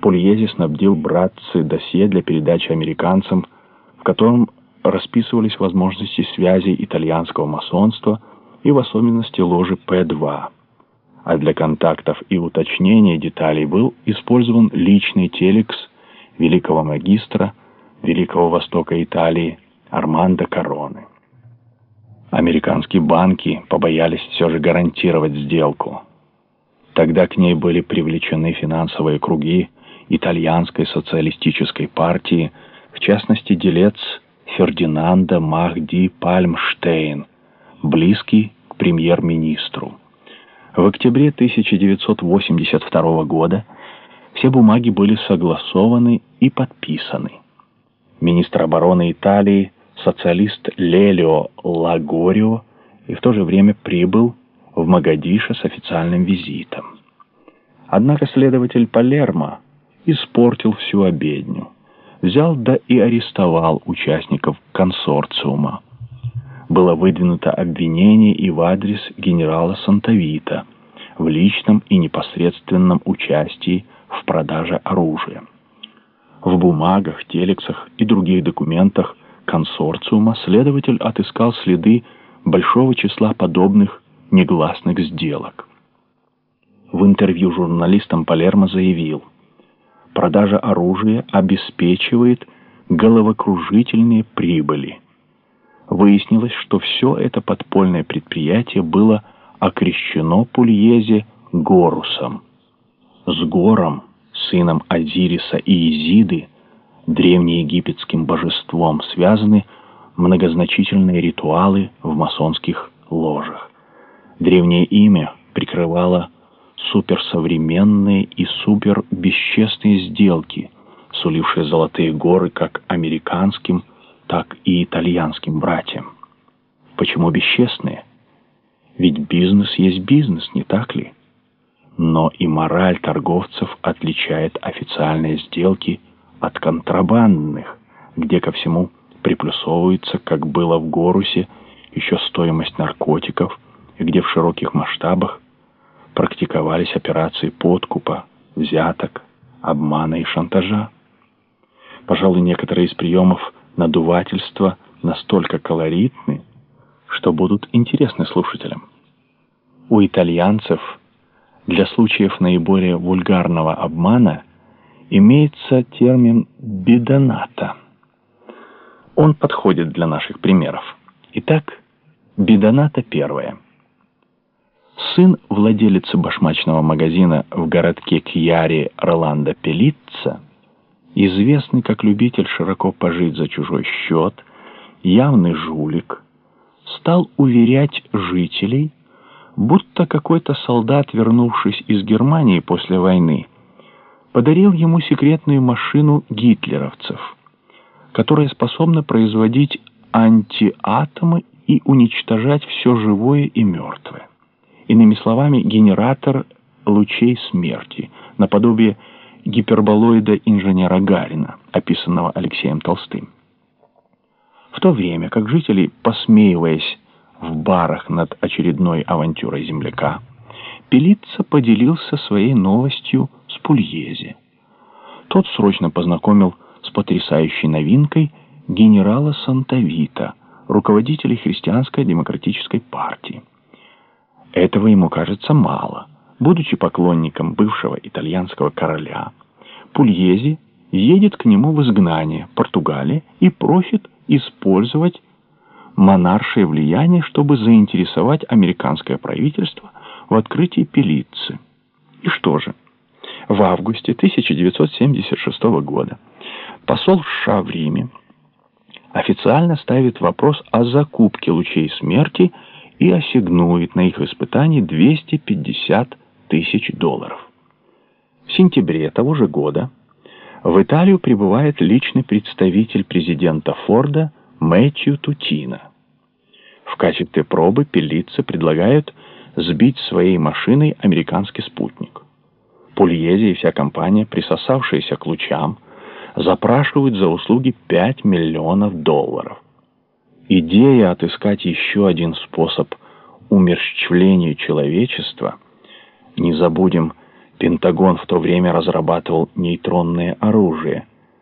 Пульези снабдил братцы досье для передачи американцам, в котором расписывались возможности связи итальянского масонства и в особенности ложи П-2. А для контактов и уточнения деталей был использован личный телекс великого магистра Великого Востока Италии Армандо Короны. Американские банки побоялись все же гарантировать сделку. Тогда к ней были привлечены финансовые круги итальянской социалистической партии, в частности, делец Фердинанда Махди Пальмштейн, близкий к премьер-министру. В октябре 1982 года все бумаги были согласованы и подписаны. Министр обороны Италии, социалист Лелио Лагорио, и в то же время прибыл в Магадишо с официальным визитом. Однако следователь Палермо испортил всю обедню. Взял да и арестовал участников консорциума. Было выдвинуто обвинение и в адрес генерала Сантавита в личном и непосредственном участии в продаже оружия. В бумагах, телексах и других документах консорциума следователь отыскал следы большого числа подобных негласных сделок. В интервью журналистам Палермо заявил, продажа оружия обеспечивает головокружительные прибыли. Выяснилось, что все это подпольное предприятие было окрещено Пульезе Горусом. С Гором, сыном Азириса и Изиды, древнеегипетским божеством, связаны многозначительные ритуалы в масонских ложах. Древнее имя прикрывало суперсовременные и супербесчестные сделки, сулившие золотые горы как американским, так и итальянским братьям. Почему бесчестные? Ведь бизнес есть бизнес, не так ли? Но и мораль торговцев отличает официальные сделки от контрабандных, где ко всему приплюсовывается, как было в Горусе, еще стоимость наркотиков, и где в широких масштабах практиковались операции подкупа, взяток, обмана и шантажа. Пожалуй, некоторые из приемов надувательства настолько колоритны, что будут интересны слушателям. У итальянцев для случаев наиболее вульгарного обмана имеется термин «бидоната». Он подходит для наших примеров. Итак, бидоната первая – Сын владелицы башмачного магазина в городке Кьяри Роланда Пелитца, известный как любитель широко пожить за чужой счет, явный жулик, стал уверять жителей, будто какой-то солдат, вернувшись из Германии после войны, подарил ему секретную машину гитлеровцев, которая способна производить антиатомы и уничтожать все живое и мертвое. Иными словами, генератор лучей смерти, наподобие гиперболоида инженера Гарина, описанного Алексеем Толстым. В то время как жители, посмеиваясь в барах над очередной авантюрой земляка, Пелица поделился своей новостью с Пульезе. Тот срочно познакомил с потрясающей новинкой генерала Сантавита, руководителя христианской демократической партии. Этого ему кажется мало. Будучи поклонником бывшего итальянского короля, Пульези едет к нему в изгнание Португалии и просит использовать монаршее влияние, чтобы заинтересовать американское правительство в открытии Пелицы. И что же? В августе 1976 года посол США в Риме официально ставит вопрос о закупке лучей смерти и ассигнует на их испытание 250 тысяч долларов. В сентябре того же года в Италию прибывает личный представитель президента Форда Мэтью Тутина. В качестве пробы пелицы предлагают сбить своей машиной американский спутник. Пульези и вся компания, присосавшаяся к лучам, запрашивают за услуги 5 миллионов долларов. Идея отыскать еще один способ умерщвления человечества, не забудем, Пентагон в то время разрабатывал нейтронное оружие,